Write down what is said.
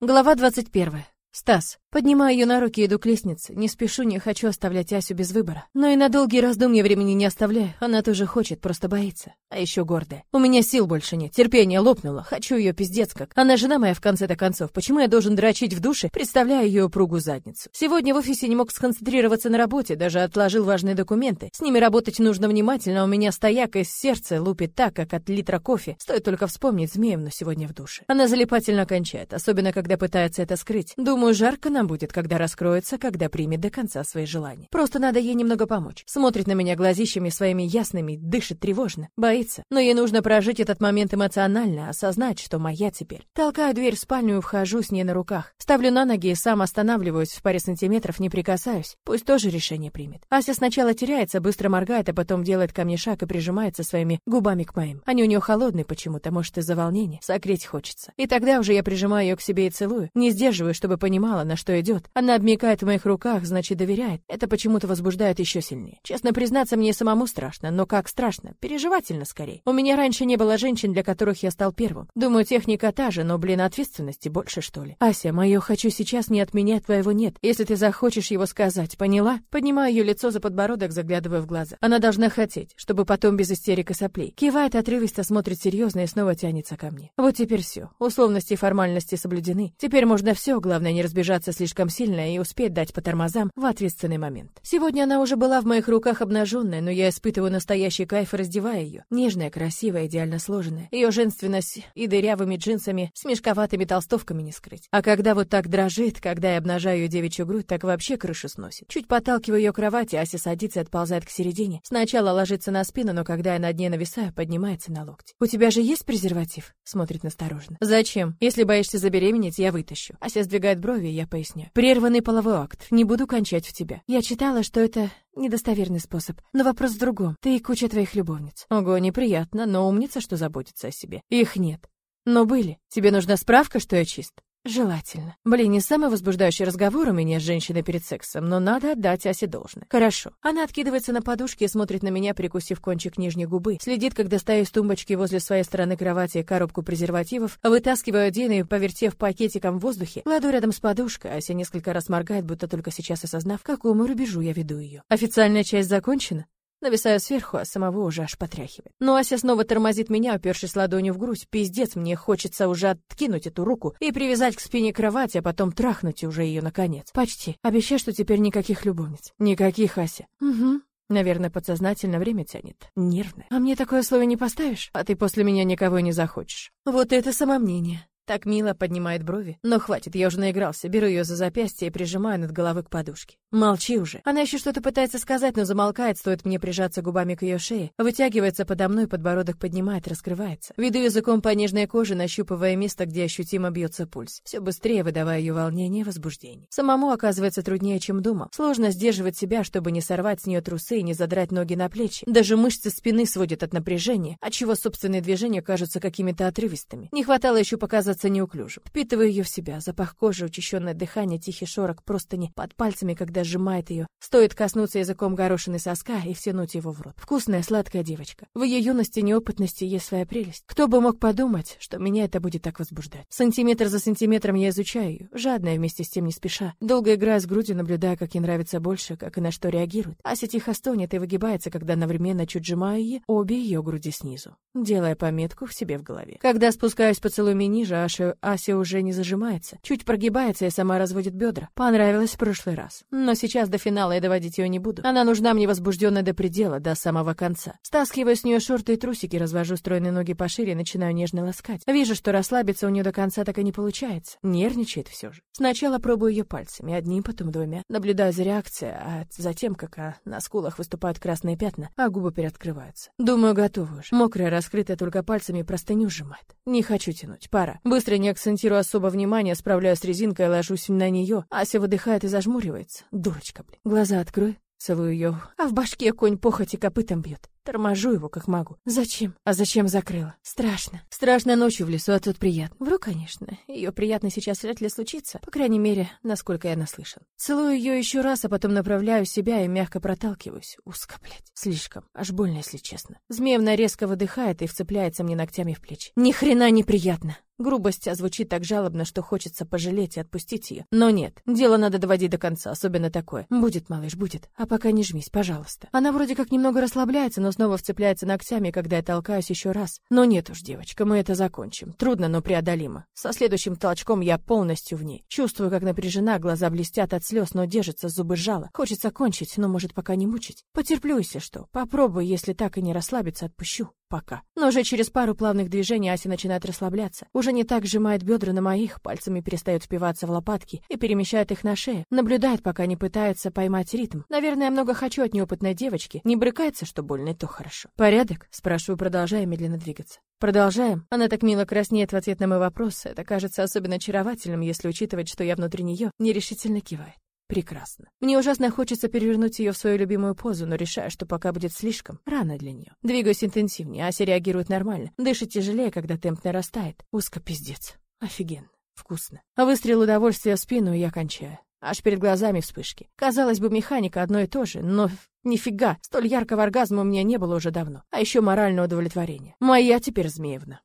Глава 21. Стас. Поднимаю ее на руки и иду к лестнице. Не спешу, не хочу оставлять Асю без выбора. Но и на долгие раздумья времени не оставляю. Она тоже хочет, просто боится. А еще гордая. У меня сил больше нет, терпение лопнуло. Хочу ее пиздец как. Она жена моя в конце-то концов. Почему я должен дрочить в душе, представляя ее упругую задницу? Сегодня в офисе не мог сконцентрироваться на работе, даже отложил важные документы. С ними работать нужно внимательно, а у меня стояк из сердца лупит так, как от литра кофе. Стоит только вспомнить Змеевну сегодня в душе. Она залипательно кончает, особенно когда пытается это скрыть. Думаю, жарко нам будет, когда раскроется, когда примет до конца свои желания. Просто надо ей немного помочь. Смотрит на меня глазищами своими ясными, дышит тревожно, боится. Но ей нужно прожить этот момент эмоционально, осознать, что моя теперь. Толкаю дверь в спальню и вхожу с ней на руках. Ставлю на ноги и сам останавливаюсь, в паре сантиметров не прикасаюсь. Пусть тоже решение примет. Ася сначала теряется, быстро моргает, а потом делает ко мне шаг и прижимается своими губами к моим. Они у нее холодные почему-то, может, из-за волнения. Согреть хочется. И тогда уже я прижимаю ее к себе и целую. Не сдерживаю, чтобы понимала, на что идет. Она обмякает в моих руках, значит, доверяет. Это почему-то возбуждает еще сильнее. Честно признаться, мне самому страшно, но как страшно? Переживательно скорее. У меня раньше не было женщин, для которых я стал первым. Думаю, техника та же, но, блин, ответственности больше, что ли. Ася, мое «хочу сейчас» не от меня, твоего нет. Если ты захочешь его сказать, поняла? Поднимаю ее лицо за подбородок, заглядывая в глаза. Она должна хотеть, чтобы потом без истерик соплей. Кивает отрывисто, смотрит серьезно и снова тянется ко мне. Вот теперь все. Условности и формальности соблюдены. Теперь можно все, главное не разбежаться слишком сильно и успеть дать по тормозам в ответственный момент. Сегодня она уже была в моих руках обнаженная, но я испытываю настоящий кайф, раздевая ее. Нежная, красивая, идеально сложенная. Ее женственность и дырявыми джинсами с мешковатыми толстовками не скрыть. А когда вот так дрожит, когда я обнажаю ее девичью грудь, так вообще крышу сносит. Чуть подталкиваю ее к кровати, Ася садится и отползает к середине. Сначала ложится на спину, но когда я над ней нависаю, поднимается на локти. «У тебя же есть презерватив?» Смотрит настороженно. «Зачем? Если боишься забеременеть, я вытащу». Ася сдвигает брови, я поясняю. «Прерванный половой акт. Не буду кончать в тебя. Я читала, что это недостоверный способ. Но вопрос в другом. Ты и куча твоих любовниц. Ого, неприятно, но умница, что заботится о себе. Их нет. Но были. Тебе нужна справка, что я чист? Желательно. Блин, не самый возбуждающий разговор у меня с женщиной перед сексом, но надо отдать Асе должное. Хорошо. Она откидывается на подушке и смотрит на меня, прикусив кончик нижней губы. Следит, как достаю из тумбочки возле своей стороны кровати коробку презервативов, вытаскиваю один и, повертев пакетиком в воздухе, кладу рядом с подушкой. Ася несколько раз моргает, будто только сейчас осознав, к какому рубежу я веду ее. Официальная часть закончена? Нависаю сверху, а самого уже аж потряхивает. Но Ася снова тормозит меня, упершись ладонью в грудь. Пиздец, мне хочется уже откинуть эту руку и привязать к спине кровати, а потом трахнуть уже ее наконец. Почти. Обещай, что теперь никаких любовниц. Никаких, Ася. Угу. Наверное, подсознательно время тянет. Нервное. А мне такое слово не поставишь? А ты после меня никого не захочешь. Вот это самомнение. Так мило поднимает брови. Но хватит, я уже наигрался. Беру ее за запястье и прижимаю над головой к подушке. Молчи уже. Она еще что-то пытается сказать, но замолкает, стоит мне прижаться губами к ее шее. Вытягивается подо мной, подбородок поднимает, раскрывается. Веду языком по нежной коже, нащупывая место, где ощутимо бьется пульс. Все быстрее выдавая ее волнение и возбуждение. Самому оказывается труднее, чем думал. Сложно сдерживать себя, чтобы не сорвать с нее трусы и не задрать ноги на плечи. Даже мышцы спины сводят от напряжения, отчего собственные движения кажутся какими-то отрывистыми. Не хватало еще показаться неуклюжим. Впитываю ее в себя, запах кожи, учащенное дыхание, тихий шорох простыни под пальцами, когда сжимает ее. Стоит коснуться языком горошины соска и втянуть его в рот. Вкусная, сладкая девочка. В ее юности и неопытности есть своя прелесть. Кто бы мог подумать, что меня это будет так возбуждать. Сантиметр за сантиметром я изучаю ее, жадная вместе с тем не спеша. Долго играя с грудью, наблюдая, как ей нравится больше, как и на что реагирует. Ася тихо стонет и выгибается, когда одновременно чуть сжимаю ей обе ее груди снизу, делая пометку в себе в голове. Когда спускаюсь поцелуями ниже, Ася, Ася уже не зажимается, чуть прогибается и сама разводит бедра. Понравилось в прошлый раз. Но сейчас до финала я доводить ее не буду. Она нужна мне возбужденная до предела, до самого конца. Стаскиваю с нее шорты и трусики, развожу стройные ноги пошире и начинаю нежно ласкать. Вижу, что расслабиться у нее до конца так и не получается. Нервничает все же. Сначала пробую ее пальцами, одним, потом двумя. Наблюдаю за реакцией, а затем, как а, на скулах выступают красные пятна, а губы приоткрываются. Думаю, готова уже. Мокрая, раскрытая только пальцами, простыню сжимает. Не хочу тянуть, пора. Быстро, не акцентирую особо внимание, справляюсь с резинкой и ложусь на нее. Ася выдыхает и зажмуривается. Дурочка, блин. Глаза открой. Целую ее, а в башке конь похоти копытом бьет. Торможу его, как могу. Зачем? А зачем закрыла? Страшно. Страшно ночью в лесу, а тут приятно. Вру, конечно. Ее приятно сейчас вряд ли случится. По крайней мере, насколько я наслышан. Целую ее еще раз, а потом направляю себя и мягко проталкиваюсь. Узко, блядь. Слишком. Аж больно, если честно. Змеевна резко выдыхает и вцепляется мне ногтями в плечи. Ни хрена неприятно. Грубость а звучит так жалобно, что хочется пожалеть и отпустить ее. Но нет, дело надо доводить до конца, особенно такое. Будет, малыш, будет. А пока не жмись, пожалуйста. Она вроде как немного расслабляется, но снова вцепляется ногтями, когда я толкаюсь еще раз. Но нет уж, девочка, мы это закончим. Трудно, но преодолимо. Со следующим толчком я полностью в ней. Чувствую, как напряжена, глаза блестят от слез, но держится, зубы жало. Хочется кончить, но может пока не мучить. Потерплю, если что. Попробую, если так и не расслабиться, отпущу. Пока. Но уже через пару плавных движений Ася начинает расслабляться. Уже не так сжимает бедра на моих, пальцами перестает впиваться в лопатки и перемещает их на шею. Наблюдает, пока не пытается поймать ритм. Наверное, я много хочу от неопытной девочки. Не брыкается, что больно, и то хорошо. «Порядок?» — спрашиваю, продолжая медленно двигаться. Продолжаем. Она так мило краснеет в ответ на мой вопрос. Это кажется особенно очаровательным, если учитывать, что я внутри нее нерешительно кивает. Прекрасно. Мне ужасно хочется перевернуть ее в свою любимую позу, но решаю, что пока будет слишком рано для нее. Двигаюсь интенсивнее, Ася реагирует нормально. Дышит тяжелее, когда темп нарастает. Узко пиздец. Офигенно. Вкусно. А выстрел удовольствия в спину, и я кончаю. Аж перед глазами вспышки. Казалось бы, механика одно и то же, но нифига, столь яркого оргазма у меня не было уже давно. А еще моральное удовлетворение. Моя теперь Змеевна.